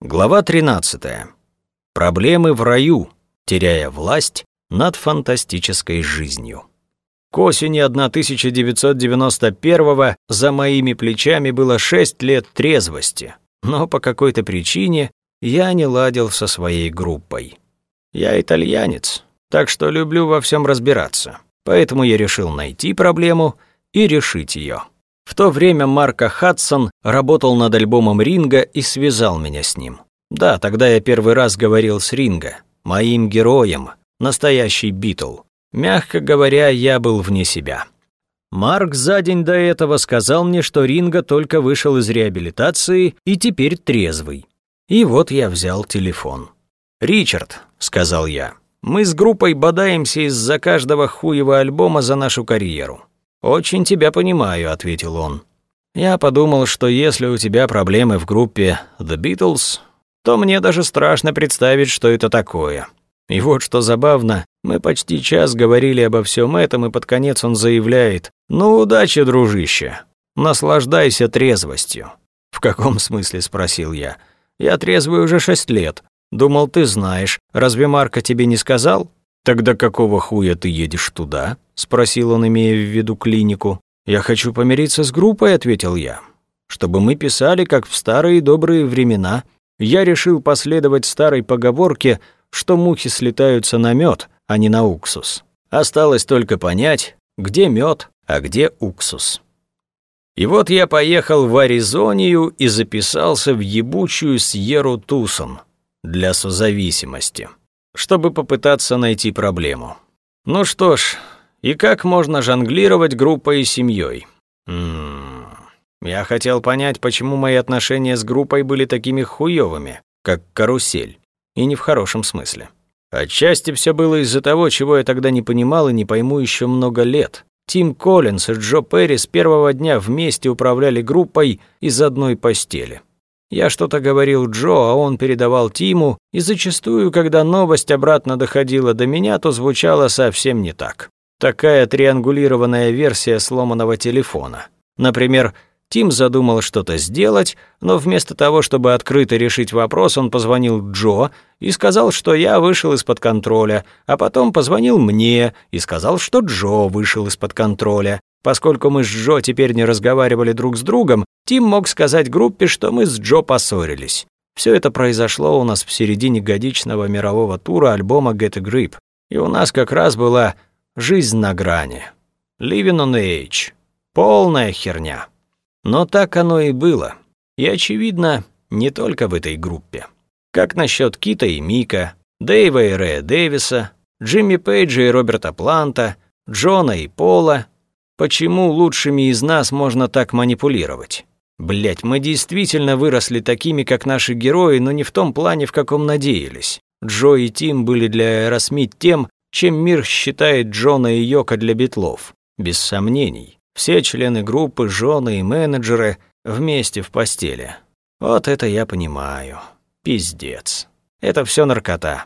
Глава 13. Проблемы в раю, теряя власть над фантастической жизнью. К осени 1991 за моими плечами было 6 лет трезвости, но по какой-то причине я не ладил со своей группой. Я итальянец, так что люблю во всем разбираться, поэтому я решил найти проблему и решить ее. В то время Марко Хадсон работал над альбомом Ринга и связал меня с ним. Да, тогда я первый раз говорил с Ринга, моим героем, настоящий Битл. Мягко говоря, я был вне себя. Марк за день до этого сказал мне, что Ринга только вышел из реабилитации и теперь трезвый. И вот я взял телефон. «Ричард», — сказал я, — «мы с группой бодаемся из-за каждого хуева альбома за нашу карьеру. «Очень тебя понимаю», — ответил он. «Я подумал, что если у тебя проблемы в группе The Beatles, то мне даже страшно представить, что это такое. И вот что забавно, мы почти час говорили обо всем этом, и под конец он заявляет, «Ну, удачи, дружище, наслаждайся трезвостью». «В каком смысле?» — спросил я. «Я трезвый уже шесть лет. Думал, ты знаешь. Разве Марка тебе не сказал?» «Тогда какого хуя ты едешь туда?» — спросил он, имея в виду клинику. «Я хочу помириться с группой», — ответил я. «Чтобы мы писали, как в старые добрые времена. Я решил последовать старой поговорке, что мухи слетаются на мед, а не на уксус. Осталось только понять, где мед, а где уксус». И вот я поехал в Аризонию и записался в ебучую Сьерру Тусон для созависимости чтобы попытаться найти проблему. Ну что ж, и как можно жонглировать группой и семьей? Ммм... Я хотел понять, почему мои отношения с группой были такими хуёвыми, как карусель, и не в хорошем смысле. Отчасти все было из-за того, чего я тогда не понимал и не пойму еще много лет. Тим Коллинс и Джо Перри с первого дня вместе управляли группой из одной постели. Я что-то говорил Джо, а он передавал Тиму, и зачастую, когда новость обратно доходила до меня, то звучало совсем не так. Такая триангулированная версия сломанного телефона. Например, Тим задумал что-то сделать, но вместо того, чтобы открыто решить вопрос, он позвонил Джо и сказал, что я вышел из-под контроля, а потом позвонил мне и сказал, что Джо вышел из-под контроля. Поскольку мы с Джо теперь не разговаривали друг с другом, Тим мог сказать группе, что мы с Джо поссорились. Все это произошло у нас в середине годичного мирового тура альбома Get a Grip, и у нас как раз была «Жизнь на грани». «Living on the Edge». Полная херня. Но так оно и было. И, очевидно, не только в этой группе. Как насчет Кита и Мика, Дэйва и Рэя Дэвиса, Джимми Пейджа и Роберта Планта, Джона и Пола. Почему лучшими из нас можно так манипулировать? Блять, мы действительно выросли такими, как наши герои, но не в том плане, в каком надеялись. Джо и Тим были для Аэросмит тем, чем мир считает Джона и Йоко для битлов. Без сомнений. Все члены группы, жены и менеджеры вместе в постели. Вот это я понимаю. Пиздец. Это все наркота.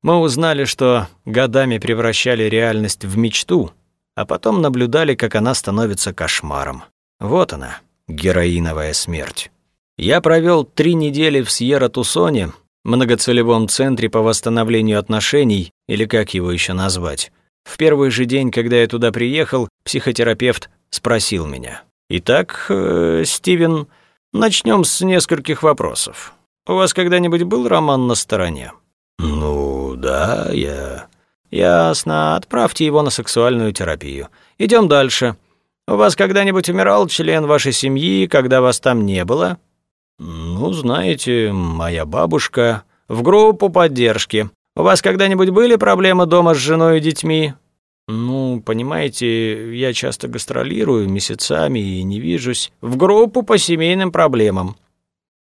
Мы узнали, что годами превращали реальность в мечту, а потом наблюдали, как она становится кошмаром. Вот она, героиновая смерть. Я провел три недели в Сьерра-Тусоне, многоцелевом центре по восстановлению отношений, или как его еще назвать. В первый же день, когда я туда приехал, психотерапевт спросил меня. «Итак, э, Стивен, начнем с нескольких вопросов. У вас когда-нибудь был роман на стороне?» «Ну, да, я...» «Ясно. Отправьте его на сексуальную терапию. Идем дальше. У вас когда-нибудь умирал член вашей семьи, когда вас там не было? Ну, знаете, моя бабушка в группу поддержки. У вас когда-нибудь были проблемы дома с женой и детьми? Ну, понимаете, я часто гастролирую месяцами и не вижусь. В группу по семейным проблемам.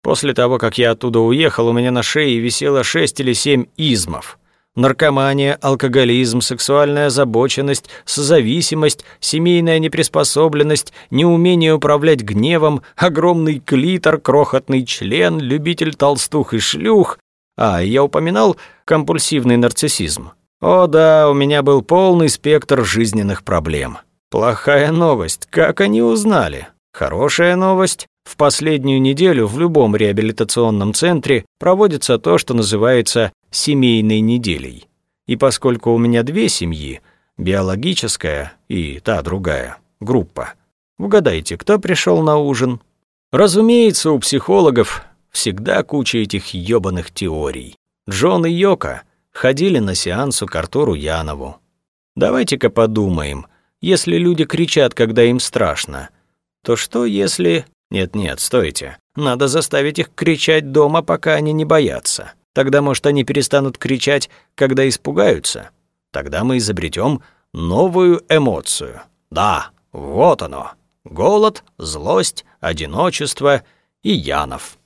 После того, как я оттуда уехал, у меня на шее висело шесть или семь измов наркомания, алкоголизм, сексуальная озабоченность, созависимость, семейная неприспособленность, неумение управлять гневом, огромный клитор, крохотный член, любитель толстух и шлюх. А, я упоминал компульсивный нарциссизм. О да, у меня был полный спектр жизненных проблем. Плохая новость, как они узнали? Хорошая новость, В последнюю неделю в любом реабилитационном центре проводится то, что называется семейной неделей. И поскольку у меня две семьи, биологическая и та другая, группа, угадайте, кто пришел на ужин? Разумеется, у психологов всегда куча этих ёбаных теорий. Джон и Йока ходили на сеансу к Артуру Янову. Давайте-ка подумаем, если люди кричат, когда им страшно, то что если... Нет-нет, стойте. Надо заставить их кричать дома, пока они не боятся. Тогда, может, они перестанут кричать, когда испугаются. Тогда мы изобретем новую эмоцию. Да, вот оно. Голод, злость, одиночество и Янов.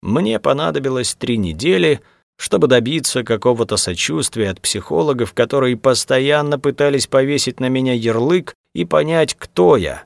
Мне понадобилось три недели, чтобы добиться какого-то сочувствия от психологов, которые постоянно пытались повесить на меня ярлык и понять, кто я,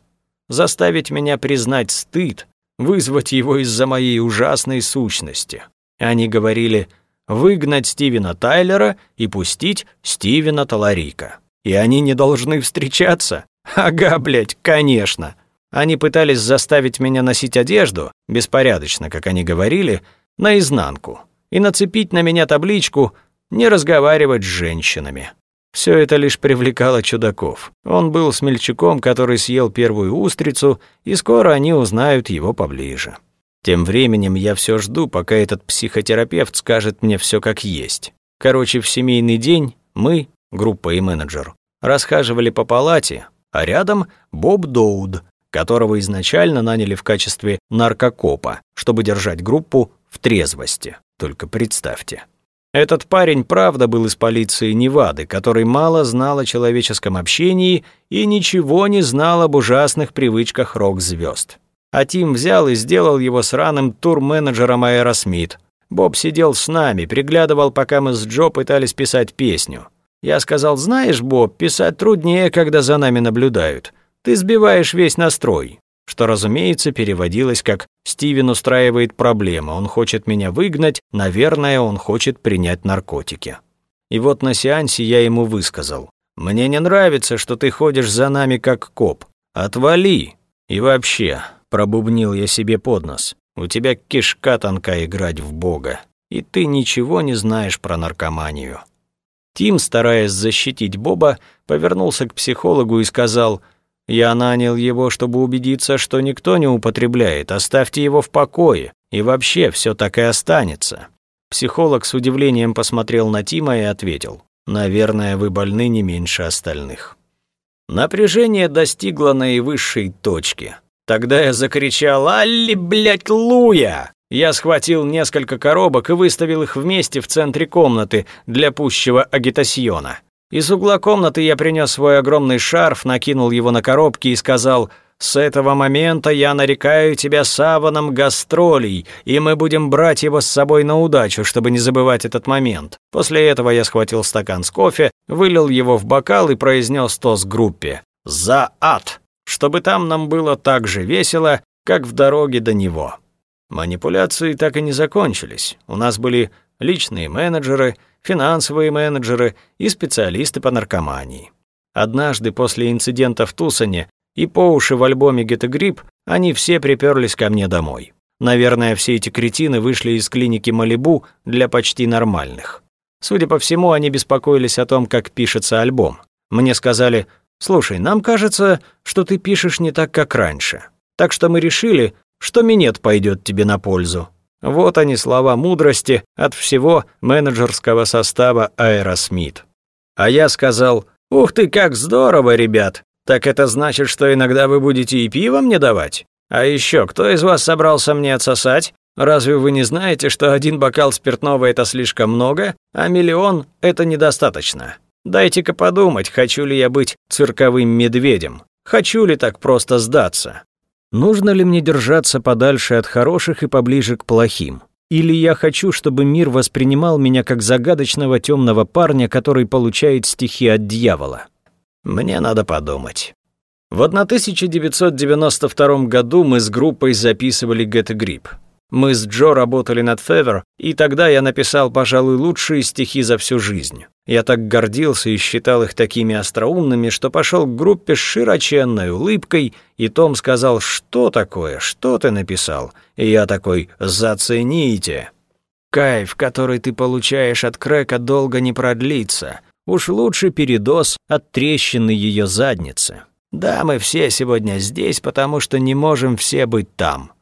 заставить меня признать стыд, вызвать его из-за моей ужасной сущности. Они говорили выгнать Стивена Тайлера и пустить Стивена Таларика. И они не должны встречаться? Ага, блядь, конечно. Они пытались заставить меня носить одежду, беспорядочно, как они говорили, наизнанку, и нацепить на меня табличку «Не разговаривать с женщинами». Все это лишь привлекало чудаков. Он был смельчаком, который съел первую устрицу, и скоро они узнают его поближе. Тем временем я все жду, пока этот психотерапевт скажет мне все как есть. Короче, в семейный день мы, группа и менеджер, расхаживали по палате, а рядом Боб Доуд, которого изначально наняли в качестве наркокопа, чтобы держать группу в трезвости. Только представьте. Этот парень правда был из полиции Невады, который мало знал о человеческом общении и ничего не знал об ужасных привычках рок-звезд. А Тим взял и сделал его сраным тур-менеджером Аэросмит. Боб сидел с нами, приглядывал, пока мы с Джо пытались писать песню. Я сказал, знаешь, Боб, писать труднее, когда за нами наблюдают. Ты сбиваешь весь настрой что, разумеется, переводилось как «Стивен устраивает проблемы, он хочет меня выгнать, наверное, он хочет принять наркотики». И вот на сеансе я ему высказал «Мне не нравится, что ты ходишь за нами как коп. Отвали!» И вообще, пробубнил я себе под нос, «У тебя кишка тонка играть в Бога, и ты ничего не знаешь про наркоманию». Тим, стараясь защитить Боба, повернулся к психологу и сказал – я нанял его, чтобы убедиться, что никто не употребляет. Оставьте его в покое, и вообще все так и останется». Психолог с удивлением посмотрел на Тима и ответил. «Наверное, вы больны не меньше остальных». Напряжение достигло наивысшей точки. Тогда я закричал «Алли, блядь, Луя!» Я схватил несколько коробок и выставил их вместе в центре комнаты для пущего агитасьона. Из угла комнаты я принес свой огромный шарф, накинул его на коробки и сказал «С этого момента я нарекаю тебя саваном гастролей, и мы будем брать его с собой на удачу, чтобы не забывать этот момент». После этого я схватил стакан с кофе, вылил его в бокал и произнес тост группе «За ад!», чтобы там нам было так же весело, как в дороге до него. Манипуляции так и не закончились. У нас были личные менеджеры – финансовые менеджеры и специалисты по наркомании. Однажды после инцидента в Тусоне и по уши в альбоме «Get a Grip» они все приперлись ко мне домой. Наверное, все эти кретины вышли из клиники Малибу для почти нормальных. Судя по всему, они беспокоились о том, как пишется альбом. Мне сказали, «Слушай, нам кажется, что ты пишешь не так, как раньше. Так что мы решили, что минет пойдет тебе на пользу. Вот они слова мудрости от всего менеджерского состава Аэросмит. А я сказал, «Ух ты, как здорово, ребят! Так это значит, что иногда вы будете и пиво мне давать? А еще, кто из вас собрался мне отсосать? Разве вы не знаете, что один бокал спиртного – это слишком много, а миллион – это недостаточно? Дайте-ка подумать, хочу ли я быть цирковым медведем? Хочу ли так просто сдаться? Нужно ли мне держаться подальше от хороших и поближе к плохим? Или я хочу, чтобы мир воспринимал меня как загадочного темного парня, который получает стихи от дьявола? Мне надо подумать. В 1992 году мы с группой записывали «Get a Grip». Мы с Джо работали над Февер, и тогда я написал, пожалуй, лучшие стихи за всю жизнь. Я так гордился и считал их такими остроумными, что пошел к группе с широченной улыбкой, и Том сказал, что такое, что ты написал? И я такой, зацените. Кайф, который ты получаешь от крека, долго не продлится. Уж лучше передоз от трещины ее задницы. Да, мы все сегодня здесь, потому что не можем все быть там.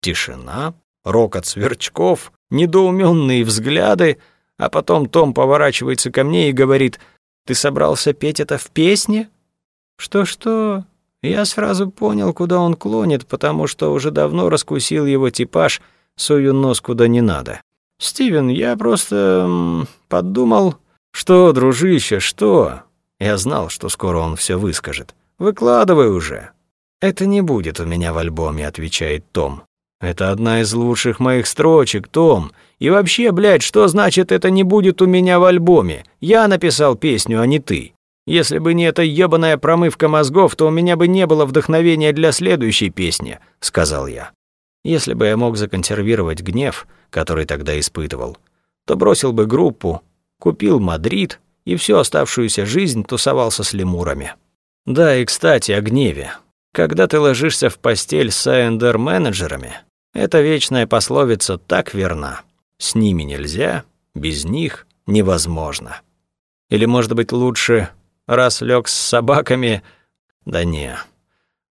Тишина, рокот сверчков, недоуменные взгляды, а потом Том поворачивается ко мне и говорит, «Ты собрался петь это в песне?» «Что-что?» Я сразу понял, куда он клонит, потому что уже давно раскусил его типаж, сую нос куда не надо. «Стивен, я просто... Подумал...» «Что, дружище, что?» Я знал, что скоро он все выскажет. «Выкладывай уже». «Это не будет у меня в альбоме», — отвечает Том. Это одна из лучших моих строчек, Том. И вообще, блядь, что значит это не будет у меня в альбоме? Я написал песню, а не ты. Если бы не эта ёбаная промывка мозгов, то у меня бы не было вдохновения для следующей песни, сказал я. Если бы я мог законсервировать гнев, который тогда испытывал, то бросил бы группу, купил Мадрид и всю оставшуюся жизнь тусовался с лемурами. Да, и, кстати, о гневе. Когда ты ложишься в постель с АНДР-менеджерами, эта вечная пословица так верна. С ними нельзя, без них невозможно. Или, может быть, лучше, раз лег с собаками... Да не.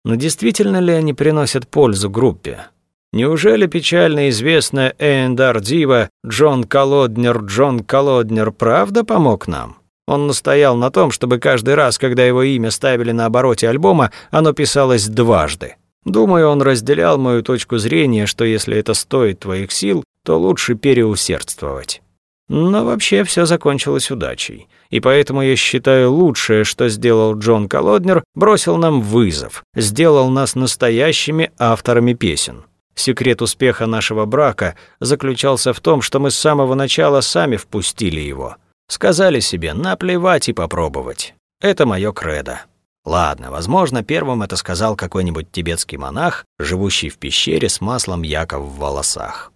Но действительно ли они приносят пользу группе? Неужели печально известная A&R дива Джон Колоднер Джон Колоднер правда помог нам? Он настоял на том, чтобы каждый раз, когда его имя ставили на обороте альбома, оно писалось дважды. Думаю, он разделял мою точку зрения, что если это стоит твоих сил, то лучше переусердствовать. Но вообще все закончилось удачей. И поэтому я считаю лучшее, что сделал Джон Колоднер, бросил нам вызов, сделал нас настоящими авторами песен. Секрет успеха нашего брака заключался в том, что мы с самого начала сами впустили его – Сказали себе наплевать и попробовать. Это мое кредо. Ладно, возможно, первым это сказал какой-нибудь тибетский монах, живущий в пещере с маслом Яков в волосах.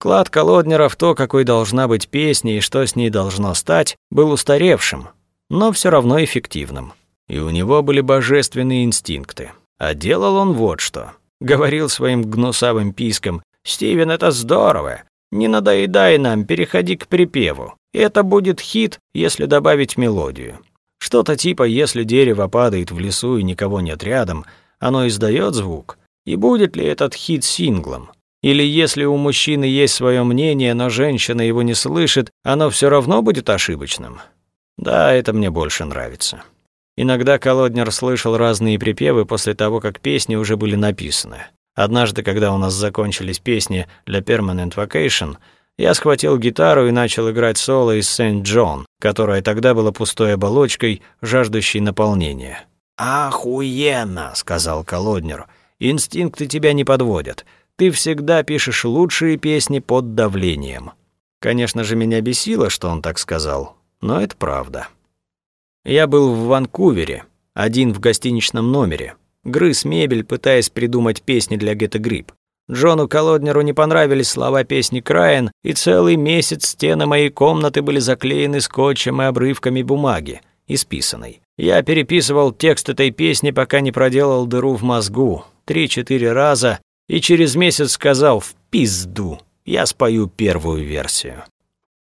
Клад Колоднера в то, какой должна быть песня и что с ней должно стать, был устаревшим, но все равно эффективным. И у него были божественные инстинкты. А делал он вот что. Говорил своим гнусавым писком, «Стивен, это здорово! Не надоедай нам, переходи к припеву. Это будет хит, если добавить мелодию. Что-то типа «Если дерево падает в лесу и никого нет рядом», оно издает звук. И будет ли этот хит синглом? Или если у мужчины есть свое мнение, но женщина его не слышит, оно все равно будет ошибочным? Да, это мне больше нравится. Иногда Колоднер слышал разные припевы после того, как песни уже были написаны. Однажды, когда у нас закончились песни для Permanent Vacation, я схватил гитару и начал играть соло из Сент Джон, которая тогда была пустой оболочкой, жаждущей наполнения. «Охуенно!» — сказал Колоднер. «Инстинкты тебя не подводят. Ты всегда пишешь лучшие песни под давлением». Конечно же, меня бесило, что он так сказал, но это правда. Я был в Ванкувере, один в гостиничном номере, грыз мебель, пытаясь придумать песни для a Grip. Джону Колоднеру не понравились слова песни Краен, и целый месяц стены моей комнаты были заклеены скотчем и обрывками бумаги, исписанной. Я переписывал текст этой песни, пока не проделал дыру в мозгу, три-четыре раза, и через месяц сказал «в пизду». Я спою первую версию.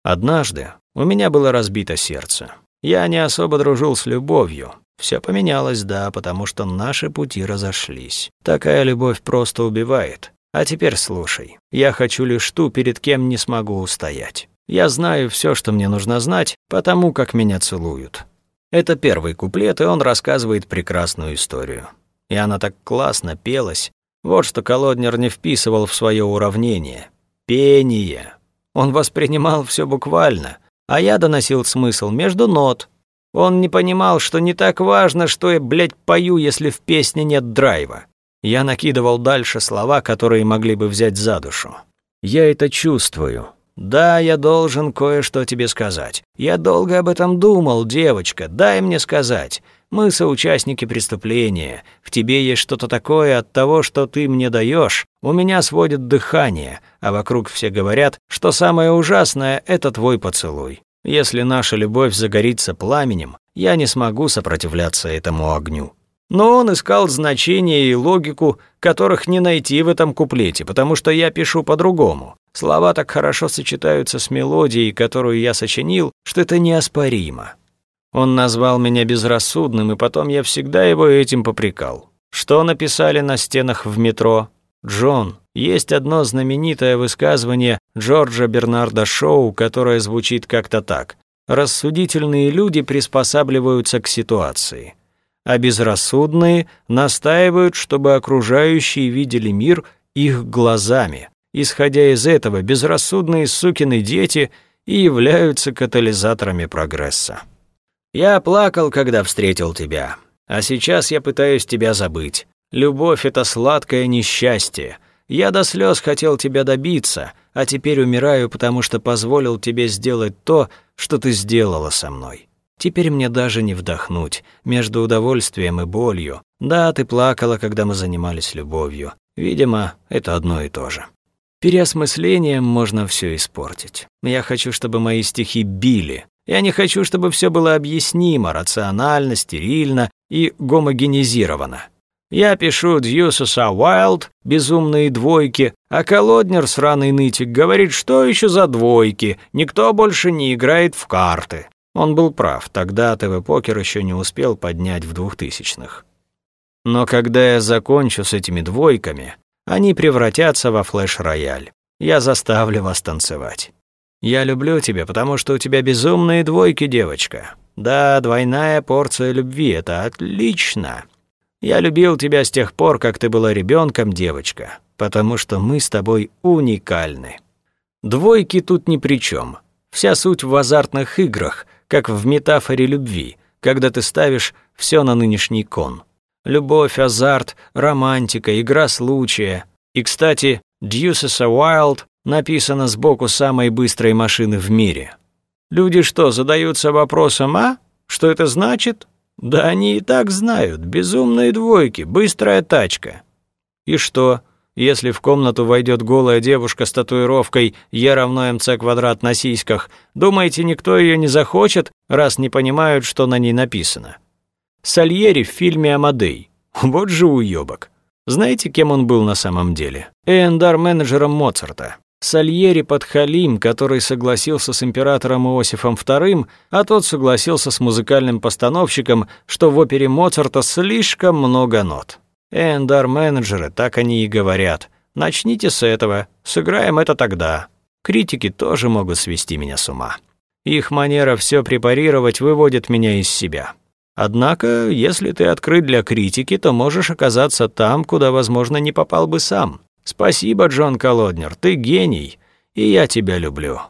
Однажды у меня было разбито сердце. Я не особо дружил с любовью, все поменялось, да, потому что наши пути разошлись. Такая любовь просто убивает. А теперь слушай. Я хочу лишь ту, перед кем не смогу устоять. Я знаю все, что мне нужно знать, потому как меня целуют. Это первый куплет, и он рассказывает прекрасную историю. И она так классно пелась. Вот что Колоднер не вписывал в свое уравнение. Пение. Он воспринимал все буквально, а я доносил смысл между нот, он не понимал, что не так важно, что я, блядь, пою, если в песне нет драйва. Я накидывал дальше слова, которые могли бы взять за душу. Я это чувствую. Да, я должен кое-что тебе сказать. Я долго об этом думал, девочка, дай мне сказать. Мы соучастники преступления. В тебе есть что-то такое от того, что ты мне даешь. У меня сводит дыхание, а вокруг все говорят, что самое ужасное — это твой поцелуй. Если наша любовь загорится пламенем, я не смогу сопротивляться этому огню. Но он искал значения и логику, которых не найти в этом куплете, потому что я пишу по-другому. Слова так хорошо сочетаются с мелодией, которую я сочинил, что это неоспоримо. Он назвал меня безрассудным, и потом я всегда его этим попрекал. Что написали на стенах в метро? Джон, есть одно знаменитое высказывание Джорджа Бернарда Шоу, которое звучит как-то так. Рассудительные люди приспосабливаются к ситуации, а безрассудные настаивают, чтобы окружающие видели мир их глазами. Исходя из этого, безрассудные сукины дети и являются катализаторами прогресса. Я плакал, когда встретил тебя, а сейчас я пытаюсь тебя забыть. Любовь — это сладкое несчастье. Я до слез хотел тебя добиться, а теперь умираю, потому что позволил тебе сделать то, что ты сделала со мной. Теперь мне даже не вдохнуть между удовольствием и болью. Да, ты плакала, когда мы занимались любовью. Видимо, это одно и то же. Переосмыслением можно все испортить. Я хочу, чтобы мои стихи били. Я не хочу, чтобы все было объяснимо, рационально, стерильно и гомогенизировано. Я пишу «Дьюсус а Wild», «Безумные двойки», а Колоднер, сраный нытик, говорит, что еще за двойки, никто больше не играет в карты. Он был прав, тогда ТВ-покер еще не успел поднять в двухтысячных. Но когда я закончу с этими двойками, они превратятся во флеш-рояль. Я заставлю вас танцевать. Я люблю тебя, потому что у тебя безумные двойки, девочка. Да, двойная порция любви — это отлично. Я любил тебя с тех пор, как ты была ребенком, девочка, потому что мы с тобой уникальны. Двойки тут ни при чем. Вся суть в азартных играх, как в метафоре любви, когда ты ставишь все на нынешний кон. Любовь, азарт, романтика, игра случая. И, кстати, Deuces a Wild написано сбоку самой быстрой машины в мире. Люди что, задаются вопросом, а? Что это значит? Да они и так знают. Безумные двойки, быстрая тачка. И что, если в комнату войдет голая девушка с татуировкой «Е равно МЦ квадрат на сиськах», думаете, никто ее не захочет, раз не понимают, что на ней написано? Сальери в фильме «Амадей». Вот же уёбок. Знаете, кем он был на самом деле? A&R-менеджером Моцарта. Сальери подхалим, который согласился с императором Иосифом II, а тот согласился с музыкальным постановщиком, что в опере Моцарта слишком много нот. A&R-менеджеры так они и говорят. Начните с этого, сыграем это тогда. Критики тоже могут свести меня с ума. Их манера все препарировать выводит меня из себя. Однако, если ты открыт для критики, то можешь оказаться там, куда, возможно, не попал бы сам. Спасибо, Джон Колоднер, ты гений, и я тебя люблю.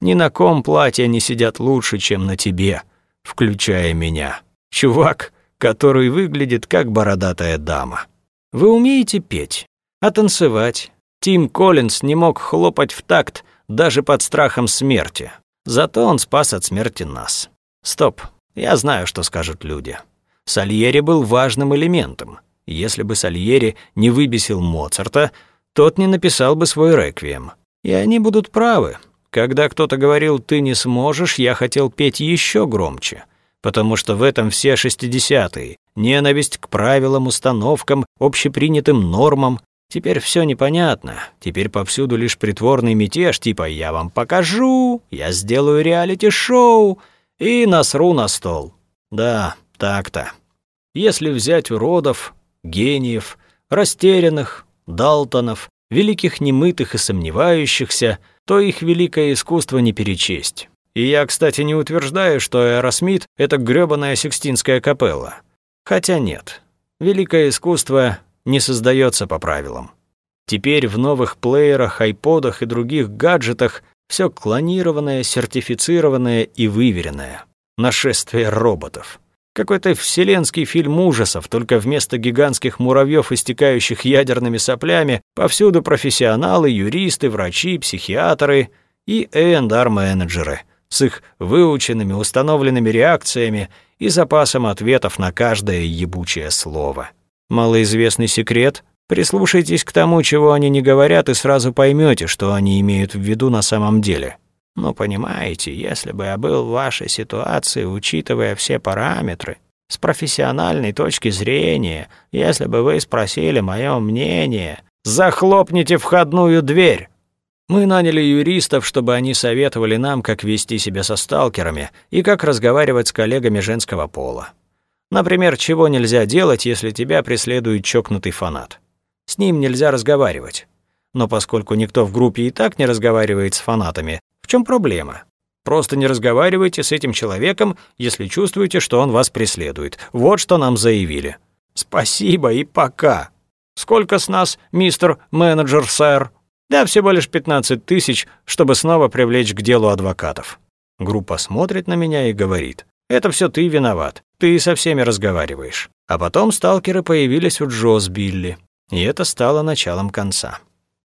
Ни на ком платья не сидят лучше, чем на тебе, включая меня. Чувак, который выглядит как бородатая дама. Вы умеете петь, а танцевать? Тим Коллинз не мог хлопать в такт даже под страхом смерти. Зато он спас от смерти нас. Стоп, я знаю, что скажут люди. Сальери был важным элементом. Если бы Сальери не выбесил Моцарта, тот не написал бы свой реквием. И они будут правы. Когда кто-то говорил «ты не сможешь», я хотел петь еще громче, потому что в этом все шестидесятые. Ненависть к правилам, установкам, общепринятым нормам. Теперь все непонятно. Теперь повсюду лишь притворный мятеж, типа «я вам покажу», «я сделаю реалити-шоу» и насру на стол. Да, так-то. Если взять уродов, гениев, растерянных, Далтонов, великих немытых и сомневающихся, то их великое искусство не перечесть. И я, кстати, не утверждаю, что Аэросмит — это грёбаная Сикстинская капелла. Хотя нет, великое искусство не создается по правилам. Теперь в новых плеерах, айподах и других гаджетах все клонированное, сертифицированное и выверенное. Нашествие роботов. Какой-то вселенский фильм ужасов, только вместо гигантских муравьев, истекающих ядерными соплями, повсюду профессионалы, юристы, врачи, психиатры и A&R-менеджеры, с их выученными, установленными реакциями и запасом ответов на каждое ебучее слово. Малоизвестный секрет — прислушайтесь к тому, чего они не говорят, и сразу поймете, что они имеют в виду на самом деле. Но понимаете, если бы я был в вашей ситуации, учитывая все параметры, с профессиональной точки зрения, если бы вы спросили мое мнение, захлопните входную дверь. Мы наняли юристов, чтобы они советовали нам, как вести себя со сталкерами и как разговаривать с коллегами женского пола. Например, чего нельзя делать, если тебя преследует чокнутый фанат. С ним нельзя разговаривать. Но поскольку никто в группе и так не разговаривает с фанатами, в чем проблема? Просто не разговаривайте с этим человеком, если чувствуете, что он вас преследует. Вот что нам заявили. Спасибо и пока. Сколько с нас, мистер менеджер, сэр? Да, всего лишь 15 тысяч, чтобы снова привлечь к делу адвокатов. Группа смотрит на меня и говорит. Это все ты виноват. Ты со всеми разговариваешь. А потом сталкеры появились у Джо с Билли. И это стало началом конца.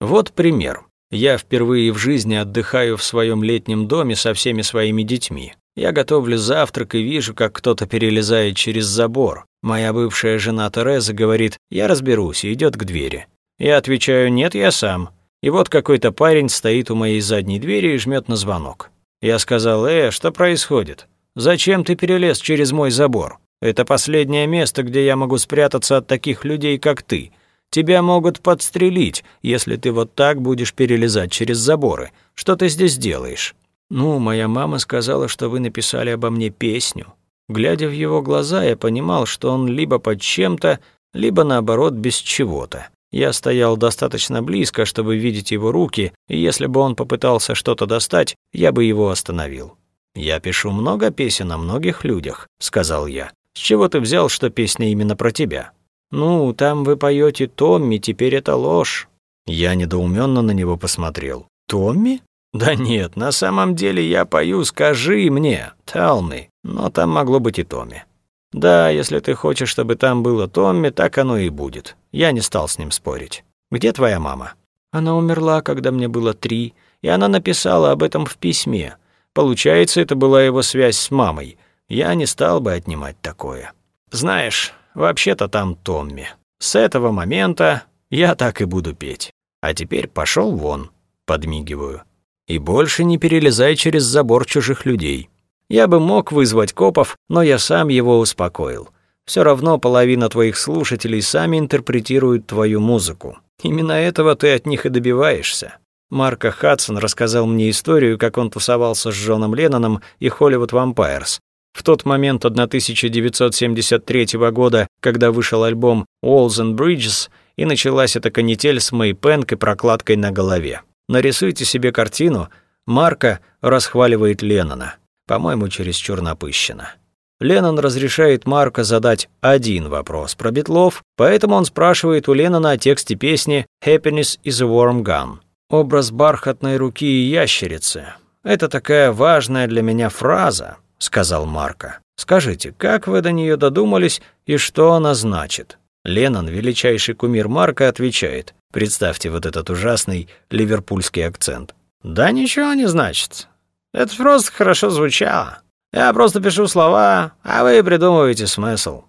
Вот пример. Я впервые в жизни отдыхаю в своем летнем доме со всеми своими детьми. Я готовлю завтрак и вижу, как кто-то перелезает через забор. Моя бывшая жена Тереза говорит «Я разберусь» и идет к двери. Я отвечаю «Нет, я сам». И вот какой-то парень стоит у моей задней двери и жмет на звонок. Я сказал «Э, что происходит? Зачем ты перелез через мой забор? Это последнее место, где я могу спрятаться от таких людей, как ты. Тебя могут подстрелить, если ты вот так будешь перелезать через заборы. Что ты здесь делаешь?» «Ну, моя мама сказала, что вы написали обо мне песню». Глядя в его глаза, я понимал, что он либо под чем-то, либо наоборот без чего-то. Я стоял достаточно близко, чтобы видеть его руки, и если бы он попытался что-то достать, я бы его остановил. «Я пишу много песен о многих людях», — сказал я. «С чего ты взял, что песня именно про тебя?» «Ну, там вы поете Томми, теперь это ложь». Я недоуменно на него посмотрел. «Томми?» «Да нет, на самом деле я пою «Скажи мне», «Tell me», но там могло быть и Томми. Да, если ты хочешь, чтобы там было Томми, так оно и будет. Я не стал с ним спорить. Где твоя мама? Она умерла, когда мне было три, и она написала об этом в письме. Получается, это была его связь с мамой. Я не стал бы отнимать такое. Знаешь, Вообще-то там Томми. С этого момента я так и буду петь. А теперь пошел вон, подмигиваю. И больше не перелезай через забор чужих людей. Я бы мог вызвать копов, но я сам его успокоил. Все равно половина твоих слушателей сами интерпретируют твою музыку. Именно этого ты от них и добиваешься. Марко Хадсон рассказал мне историю, как он тусовался с Джоном Ленноном и Холливуд Вампайрс, в тот момент 1973 года, когда вышел альбом «Walls and Bridges», и началась эта канитель с Мэй Пэнк и прокладкой на голове. Нарисуйте себе картину, Марка расхваливает Леннона. По-моему, чересчур напыщенно. Леннон разрешает Марка задать один вопрос про Битлов, поэтому он спрашивает у Леннона о тексте песни «Happiness is a warm gun». Образ бархатной руки и ящерицы. Это такая важная для меня фраза, — сказал Марко. «Скажите, как вы до нее додумались и что она значит?» Леннон, величайший кумир Марка, отвечает. Представьте вот этот ужасный ливерпульский акцент. «Да ничего не значит. Это просто хорошо звучало. Я просто пишу слова, а вы придумываете смысл».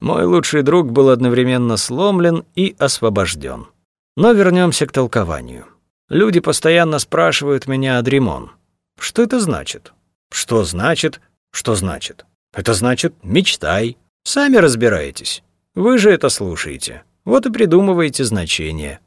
Мой лучший друг был одновременно сломлен и освобожден. Но вернемся к толкованию. Люди постоянно спрашивают меня о Дримон. Что это значит? Что значит? Что значит? Это значит «мечтай». Сами разбираетесь. Вы же это слушаете. Вот и придумываете значение.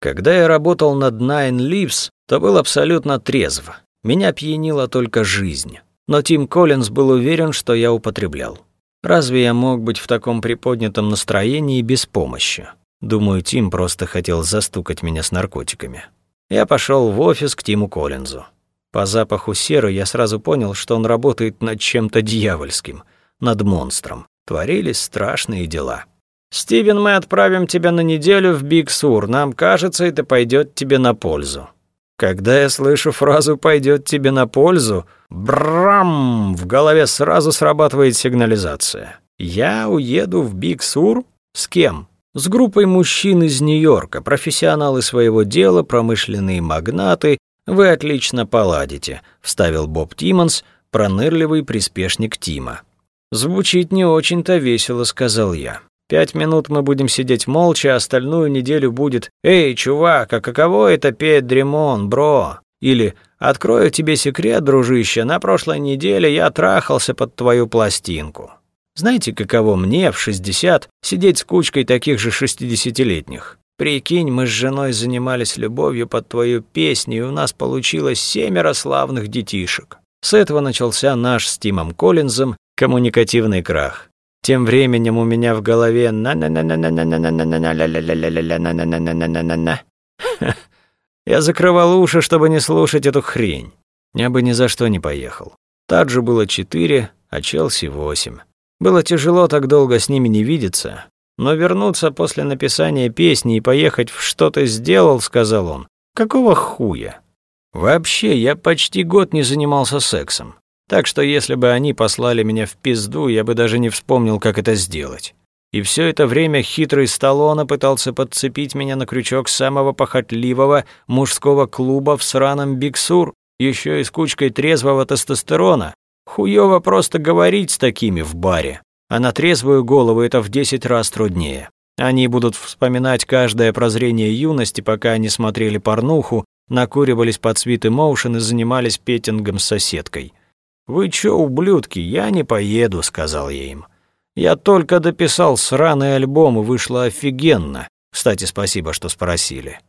Когда я работал над Nine Leaves, то был абсолютно трезв. Меня пьянила только жизнь. Но Тим Коллинз был уверен, что я употреблял. Разве я мог быть в таком приподнятом настроении без помощи? Думаю, Тим просто хотел застукать меня с наркотиками. Я пошел в офис к Тиму Коллинзу. По запаху серы я сразу понял, что он работает над чем-то дьявольским, над монстром. Творились страшные дела. «Стивен, мы отправим тебя на неделю в Биг Сур. Нам кажется, это пойдет тебе на пользу». Когда я слышу фразу «пойдет тебе на пользу», брам, в голове сразу срабатывает сигнализация. Я уеду в Биг Сур? С кем? С группой мужчин из Нью-Йорка, профессионалы своего дела, промышленные магнаты, Вы отлично поладите», — вставил Боб Тиммонс, пронырливый приспешник Тима. «Звучит не очень-то весело», — сказал я. «Пять минут мы будем сидеть молча, а остальную неделю будет «Эй, чувак, а каково это петь дремон, бро?» Или «Открою тебе секрет, дружище, на прошлой неделе я трахался под твою пластинку». Знаете, каково мне в 60 сидеть с кучкой таких же шестидесятилетних? Прикинь, мы с женой занимались любовью под твою песню, и у нас получилось семеро славных детишек. С этого начался наш с Тимом Коллинзом коммуникативный крах. Тем временем у меня в голове на на на на на на на на на на на на на на на на на на Я закрывал уши, чтобы не слушать эту хрень. Я бы ни за что не поехал. Таджу было четыре, а Челси восемь. Было тяжело так долго с ними не видеться, но вернуться после написания песни и поехать в «Что ты сделал», — сказал он. Какого хуя? Вообще, я почти год не занимался сексом. Так что если бы они послали меня в пизду, я бы даже не вспомнил, как это сделать. И все это время хитрый Сталлоне пытался подцепить меня на крючок самого похотливого мужского клуба в сраном Биксур, еще и с кучкой трезвого тестостерона. Хуёво просто говорить с такими в баре. А на трезвую голову это в десять раз труднее. Они будут вспоминать каждое прозрение юности, пока они смотрели порнуху, накуривались под свиты моушен и занимались петингом с соседкой. «Вы чё, ублюдки, я не поеду», — сказал я им. «Я только дописал сраный альбом, и вышло офигенно. Кстати, спасибо, что спросили».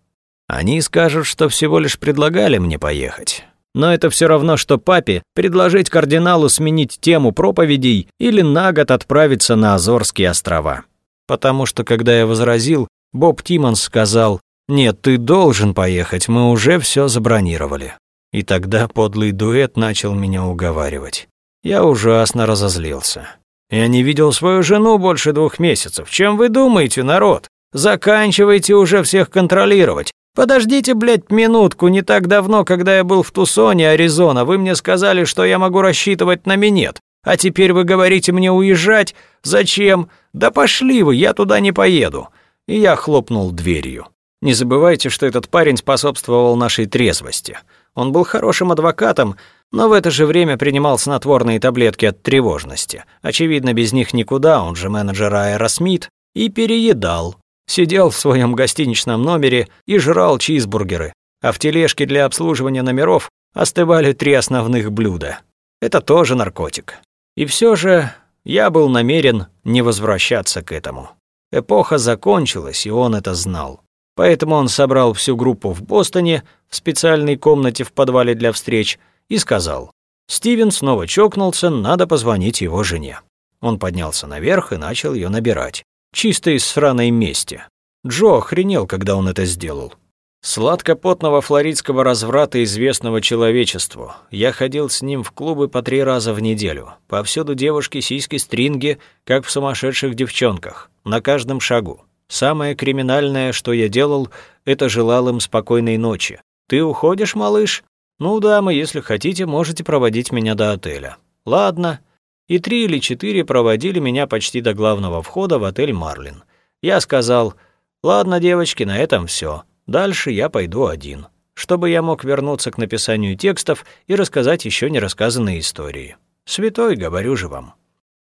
Они скажут, что всего лишь предлагали мне поехать. Но это все равно, что папе предложить кардиналу сменить тему проповедей или на год отправиться на Азорские острова. Потому что, когда я возразил, Боб Тиммонс сказал, «Нет, ты должен поехать, мы уже все забронировали». И тогда подлый дуэт начал меня уговаривать. Я ужасно разозлился. Я не видел свою жену больше двух месяцев. Чем вы думаете, народ? Заканчивайте уже всех контролировать. «Подождите, блядь, минутку. Не так давно, когда я был в Тусоне, Аризона, вы мне сказали, что я могу рассчитывать на минет. А теперь вы говорите мне уезжать? Зачем? Да пошли вы, я туда не поеду». И я хлопнул дверью. Не забывайте, что этот парень способствовал нашей трезвости. Он был хорошим адвокатом, но в это же время принимал снотворные таблетки от тревожности. Очевидно, без них никуда, он же менеджер Аэросмит, и переедал. Сидел в своем гостиничном номере и жрал чизбургеры, а в тележке для обслуживания номеров остывали три основных блюда. Это тоже наркотик. И все же я был намерен не возвращаться к этому. Эпоха закончилась, и он это знал. Поэтому он собрал всю группу в Бостоне, в специальной комнате в подвале для встреч, и сказал, «Стивен снова чокнулся, надо позвонить его жене». Он поднялся наверх и начал ее набирать. Чисто из сраной мести. Джо охренел, когда он это сделал. Сладкопотного флоридского разврата, известного человечеству. Я ходил с ним в клубы по три раза в неделю. Повсюду девушки, сиськи, стринги, как в сумасшедших девчонках. На каждом шагу. Самое криминальное, что я делал, это желал им спокойной ночи. «Ты уходишь, малыш?» «Ну, дамы, если хотите, можете проводить меня до отеля». «Ладно» и три или четыре проводили меня почти до главного входа в отель «Марлин». Я сказал, «Ладно, девочки, на этом все. Дальше я пойду один, чтобы я мог вернуться к написанию текстов и рассказать еще не рассказанные истории. Святой, говорю же вам».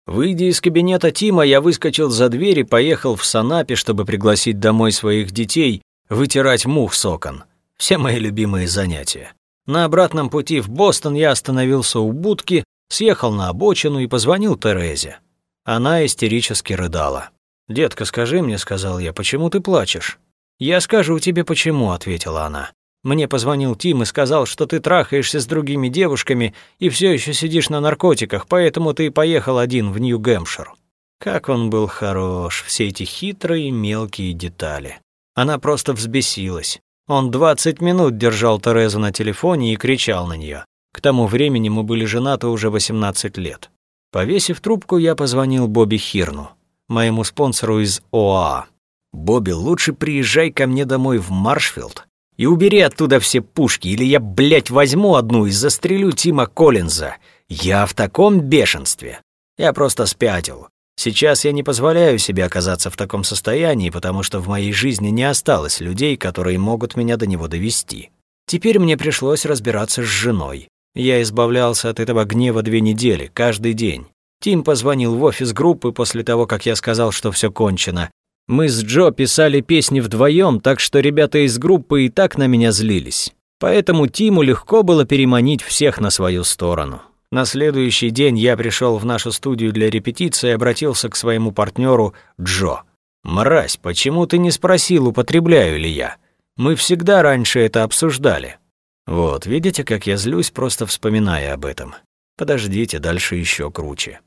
Выйдя из кабинета Тима, я выскочил за дверь и поехал в Санапе, чтобы пригласить домой своих детей, вытирать мух с окон. Все мои любимые занятия. На обратном пути в Бостон я остановился у будки, съехал на обочину и позвонил Терезе. Она истерически рыдала. «Детка, скажи мне», — сказал я, — «почему ты плачешь?» «Я скажу тебе, почему», — ответила она. «Мне позвонил Тим и сказал, что ты трахаешься с другими девушками и все еще сидишь на наркотиках, поэтому ты поехал один в Нью-Гэмпшир». Как он был хорош, все эти хитрые мелкие детали. Она просто взбесилась. Он двадцать минут держал Терезу на телефоне и кричал на нее. К тому времени мы были женаты уже 18 лет. Повесив трубку, я позвонил Бобби Хирну, моему спонсору из ОАА. «Бобби, лучше приезжай ко мне домой в Маршфилд и убери оттуда все пушки, или я, блядь, возьму одну и застрелю Тима Коллинза. Я в таком бешенстве. Я просто спятил. Сейчас я не позволяю себе оказаться в таком состоянии, потому что в моей жизни не осталось людей, которые могут меня до него довести. Теперь мне пришлось разбираться с женой. Я избавлялся от этого гнева две недели, каждый день. Тим позвонил в офис группы после того, как я сказал, что все кончено. Мы с Джо писали песни вдвоем, так что ребята из группы и так на меня злились. Поэтому Тиму легко было переманить всех на свою сторону. На следующий день я пришел в нашу студию для репетиции и обратился к своему партнеру Джо. «Мразь, почему ты не спросил, употребляю ли я? Мы всегда раньше это обсуждали». Вот, видите, как я злюсь, просто вспоминая об этом. Подождите, дальше еще круче.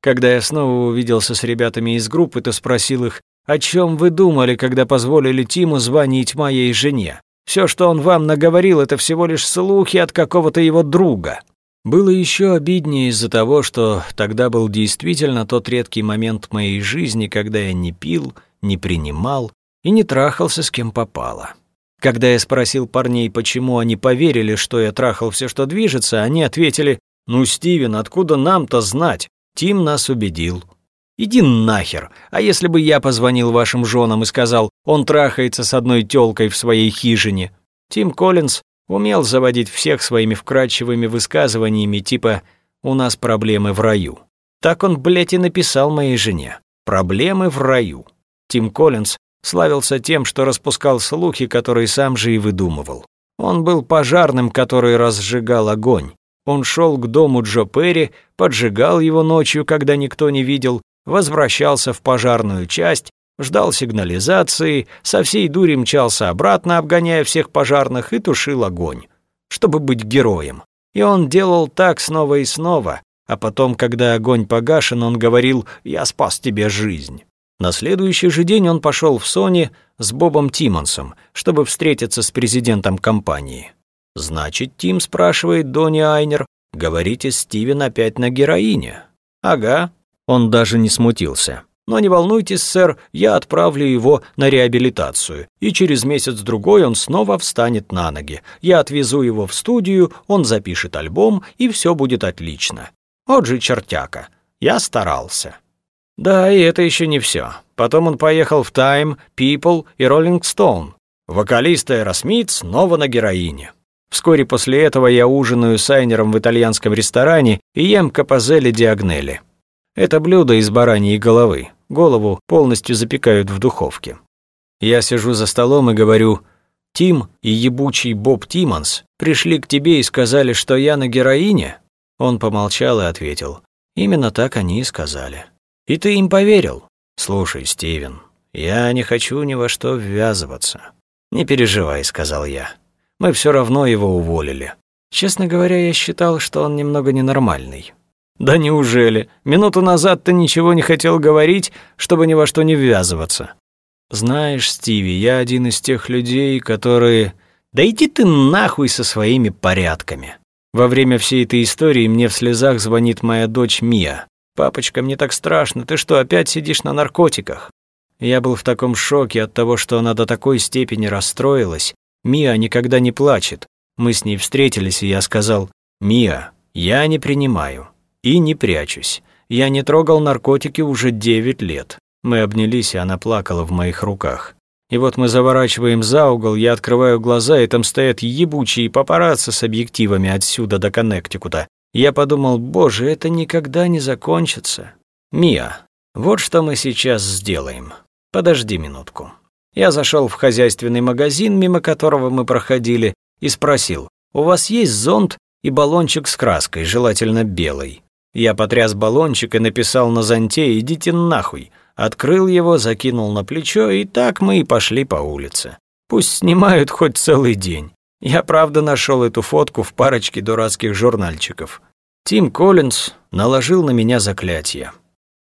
Когда я снова увиделся с ребятами из группы, то спросил их, о чем вы думали, когда позволили Тиму звонить моей жене? Все, что он вам наговорил, это всего лишь слухи от какого-то его друга. Было еще обиднее из-за того, что тогда был действительно тот редкий момент моей жизни, когда я не пил, не принимал и не трахался с кем попало. Когда я спросил парней, почему они поверили, что я трахал все, что движется, они ответили, «Ну, Стивен, откуда нам-то знать? Тим нас убедил». «Иди нахер! А если бы я позвонил вашим женам и сказал, он трахается с одной тёлкой в своей хижине?» Тим Коллинз умел заводить всех своими вкрадчивыми высказываниями типа «у нас проблемы в раю». Так он, блядь, и написал моей жене. «Проблемы в раю». Тим Коллинз славился тем, что распускал слухи, которые сам же и выдумывал. Он был пожарным, который разжигал огонь. Он шел к дому Джо Перри, поджигал его ночью, когда никто не видел, возвращался в пожарную часть, ждал сигнализации, со всей дури мчался обратно, обгоняя всех пожарных, и тушил огонь, чтобы быть героем. И он делал так снова и снова, а потом, когда огонь погашен, он говорил «Я спас тебе жизнь». На следующий же день он пошел в Сони с Бобом Тиммонсом, чтобы встретиться с президентом компании. «Значит, Тим спрашивает Донни Айнер, говорите, Стивен опять на героине?» «Ага». Он даже не смутился. Но не волнуйтесь, сэр, я отправлю его на реабилитацию, и через месяц-другой он снова встанет на ноги. Я отвезу его в студию, он запишет альбом, и все будет отлично. Вот же чертяка. Я старался. Да, и это еще не все. Потом он поехал в Time, People и Rolling Stone. Вокалист Аэросмит снова на героине. Вскоре после этого я ужинаю с Айнером в итальянском ресторане и ем capozzelli di agnelli. Это блюдо из бараньей головы. Голову полностью запекают в духовке. Я сижу за столом и говорю, «Тим и ебучий Боб Тиммонс пришли к тебе и сказали, что я на героине?» Он помолчал и ответил, «Именно так они и сказали». «И ты им поверил?» «Слушай, Стивен, я не хочу ни во что ввязываться». «Не переживай», — сказал я. «Мы все равно его уволили. Честно говоря, я считал, что он немного ненормальный. «Да неужели? Минуту назад ты ничего не хотел говорить, чтобы ни во что не ввязываться». «Знаешь, Стиви, я один из тех людей, которые...» «Да иди ты нахуй со своими порядками!» Во время всей этой истории мне в слезах звонит моя дочь Мия. «Папочка, мне так страшно, ты что, опять сидишь на наркотиках?» Я был в таком шоке от того, что она до такой степени расстроилась. Мия никогда не плачет. Мы с ней встретились, и я сказал, «Мия, я не принимаю. И не прячусь. Я не трогал наркотики уже девять лет. Мы обнялись, и она плакала в моих руках. И вот мы заворачиваем за угол, я открываю глаза, и там стоят ебучие папарацци с объективами отсюда до Коннектикута. Я подумал, боже, это никогда не закончится. Мия, вот что мы сейчас сделаем. Подожди минутку. Я зашел в хозяйственный магазин, мимо которого мы проходили, и спросил, у вас есть зонт и баллончик с краской, желательно белый? Я потряс баллончик и написал на зонте «Идите нахуй». Открыл его, закинул на плечо, и так мы и пошли по улице. Пусть снимают хоть целый день. Я правда нашел эту фотку в парочке дурацких журнальчиков. Тим Коллинз наложил на меня заклятие.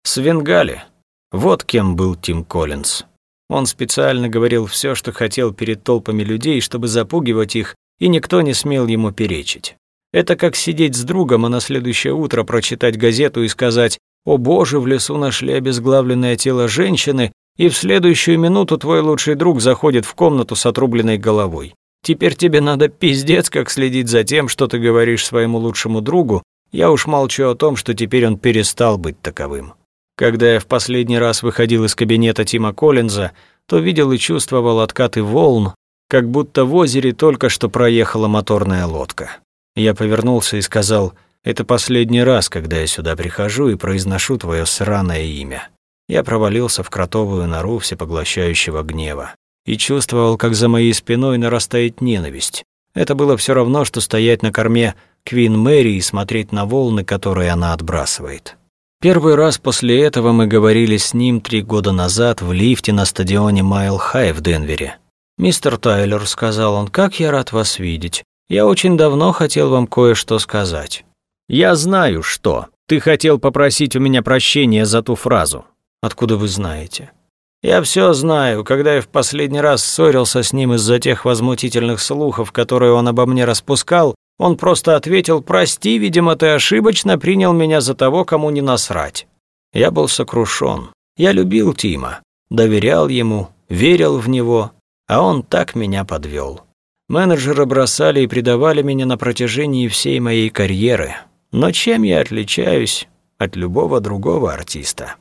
Свенгали. Вот кем был Тим Коллинз. Он специально говорил все, что хотел перед толпами людей, чтобы запугивать их, и никто не смел ему перечить. Это как сидеть с другом, а на следующее утро прочитать газету и сказать «О боже, в лесу нашли обезглавленное тело женщины», и в следующую минуту твой лучший друг заходит в комнату с отрубленной головой. Теперь тебе надо пиздец как следить за тем, что ты говоришь своему лучшему другу, я уж молчу о том, что теперь он перестал быть таковым. Когда я в последний раз выходил из кабинета Тима Коллинза, то видел и чувствовал откаты волн, как будто в озере только что проехала моторная лодка. Я повернулся и сказал, «Это последний раз, когда я сюда прихожу и произношу твое сраное имя». Я провалился в кротовую нору всепоглощающего гнева и чувствовал, как за моей спиной нарастает ненависть. Это было все равно, что стоять на корме Квин Мэри и смотреть на волны, которые она отбрасывает. Первый раз после этого мы говорили с ним три года назад в лифте на стадионе Майл Хай в Денвере. «Мистер Тайлер», — сказал он, — «как я рад вас видеть. Я очень давно хотел вам кое-что сказать». «Я знаю, что. Ты хотел попросить у меня прощения за ту фразу». «Откуда вы знаете?» «Я все знаю. Когда я в последний раз ссорился с ним из-за тех возмутительных слухов, которые он обо мне распускал, он просто ответил «Прости, видимо, ты ошибочно принял меня за того, кому не насрать». Я был сокрушен. Я любил Тима, доверял ему, верил в него, а он так меня подвел. Менеджеры бросали и предавали меня на протяжении всей моей карьеры. Но чем я отличаюсь от любого другого артиста?